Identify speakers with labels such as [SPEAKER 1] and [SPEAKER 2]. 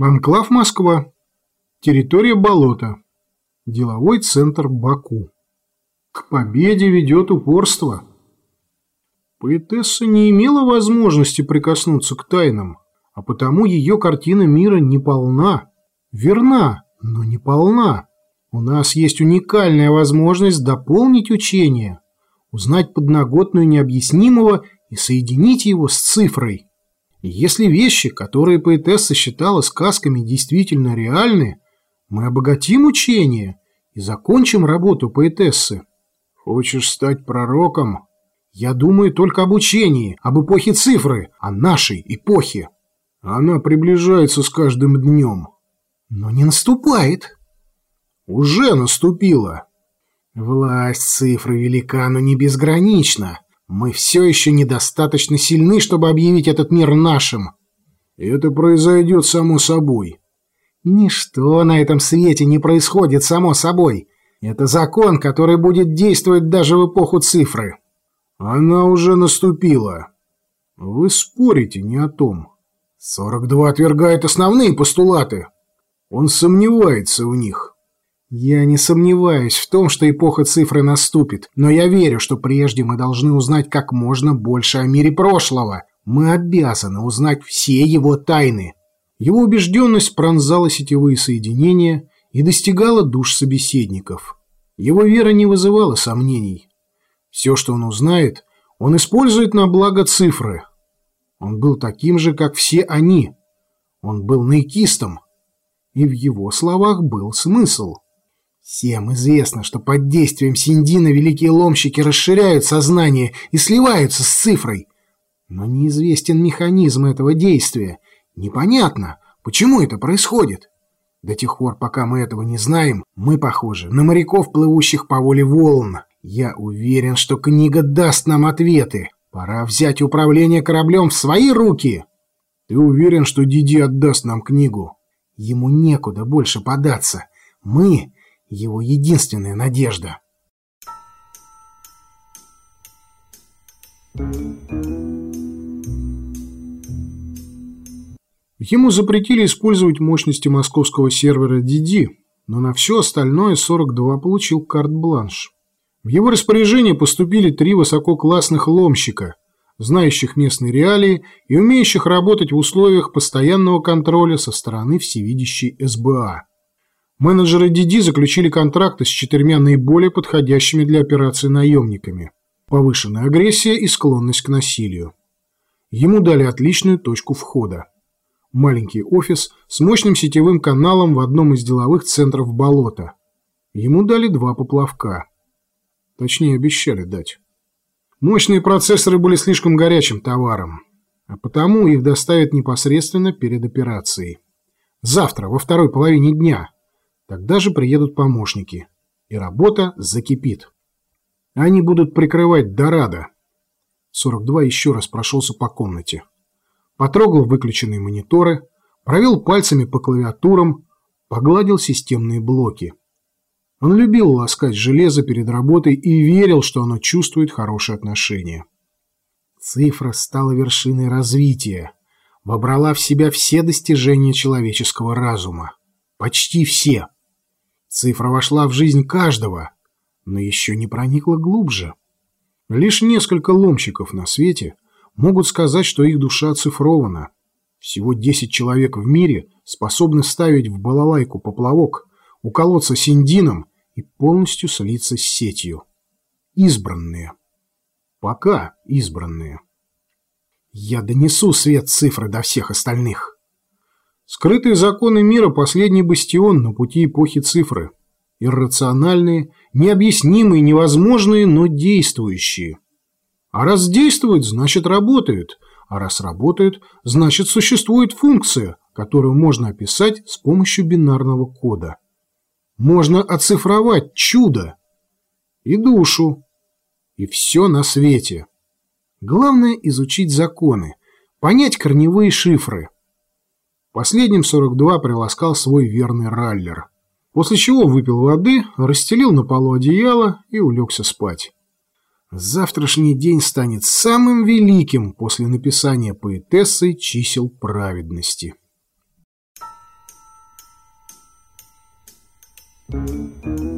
[SPEAKER 1] Анклав Москва. Территория болота. Деловой центр Баку. К победе ведет упорство. Поэтесса не имела возможности прикоснуться к тайнам, а потому ее картина мира не полна. Верна, но не полна. У нас есть уникальная возможность дополнить учение, узнать подноготную необъяснимого и соединить его с цифрой. Если вещи, которые поэтесса считала сказками, действительно реальны, мы обогатим учение и закончим работу поэтессы. Хочешь стать пророком? Я думаю только об учении, об эпохе цифры, о нашей эпохе. Она приближается с каждым днем. Но не наступает. Уже наступила. Власть цифры велика, но не безгранична. Мы все еще недостаточно сильны, чтобы объявить этот мир нашим. Это произойдет само собой. Ничто на этом свете не происходит само собой. Это закон, который будет действовать даже в эпоху цифры. Она уже наступила. Вы спорите не о том. 42 отвергает основные постулаты. Он сомневается в них. Я не сомневаюсь в том, что эпоха цифры наступит, но я верю, что прежде мы должны узнать как можно больше о мире прошлого. Мы обязаны узнать все его тайны. Его убежденность пронзала сетевые соединения и достигала душ собеседников. Его вера не вызывала сомнений. Все, что он узнает, он использует на благо цифры. Он был таким же, как все они. Он был наикистом. И в его словах был смысл. Всем известно, что под действием Синдина великие ломщики расширяют сознание и сливаются с цифрой. Но неизвестен механизм этого действия. Непонятно, почему это происходит. До тех пор, пока мы этого не знаем, мы похожи на моряков, плывущих по воле волн. Я уверен, что книга даст нам ответы. Пора взять управление кораблем в свои руки. Ты уверен, что Диди отдаст нам книгу? Ему некуда больше податься. Мы его единственная надежда. Ему запретили использовать мощности московского сервера DD, но на все остальное 42 получил карт-бланш. В его распоряжение поступили три высококлассных ломщика, знающих местные реалии и умеющих работать в условиях постоянного контроля со стороны всевидящей СБА. Менеджеры Диди заключили контракты с четырьмя наиболее подходящими для операции наемниками. Повышенная агрессия и склонность к насилию. Ему дали отличную точку входа. Маленький офис с мощным сетевым каналом в одном из деловых центров болота. Ему дали два поплавка. Точнее, обещали дать. Мощные процессоры были слишком горячим товаром, а потому их доставят непосредственно перед операцией. Завтра, во второй половине дня, Тогда же приедут помощники, и работа закипит. Они будут прикрывать Дорадо. 42 еще раз прошелся по комнате. Потрогал выключенные мониторы, провел пальцами по клавиатурам, погладил системные блоки. Он любил ласкать железо перед работой и верил, что оно чувствует хорошие отношения. Цифра стала вершиной развития, вобрала в себя все достижения человеческого разума. Почти все. Цифра вошла в жизнь каждого, но еще не проникла глубже. Лишь несколько ломщиков на свете могут сказать, что их душа оцифрована. Всего 10 человек в мире способны ставить в балалайку поплавок, уколоться синдином и полностью слиться с сетью. Избранные. Пока избранные. Я донесу свет цифры до всех остальных. Скрытые законы мира – последний бастион на пути эпохи цифры. Иррациональные, необъяснимые, невозможные, но действующие. А раз действуют, значит работают. А раз работают, значит существует функция, которую можно описать с помощью бинарного кода. Можно оцифровать чудо и душу, и все на свете. Главное изучить законы, понять корневые шифры – Последним 42 приласкал свой верный раллер. После чего выпил воды, расстелил на полу одеяло и улегся спать. Завтрашний день станет самым великим после написания поэтессы чисел праведности. Thank you.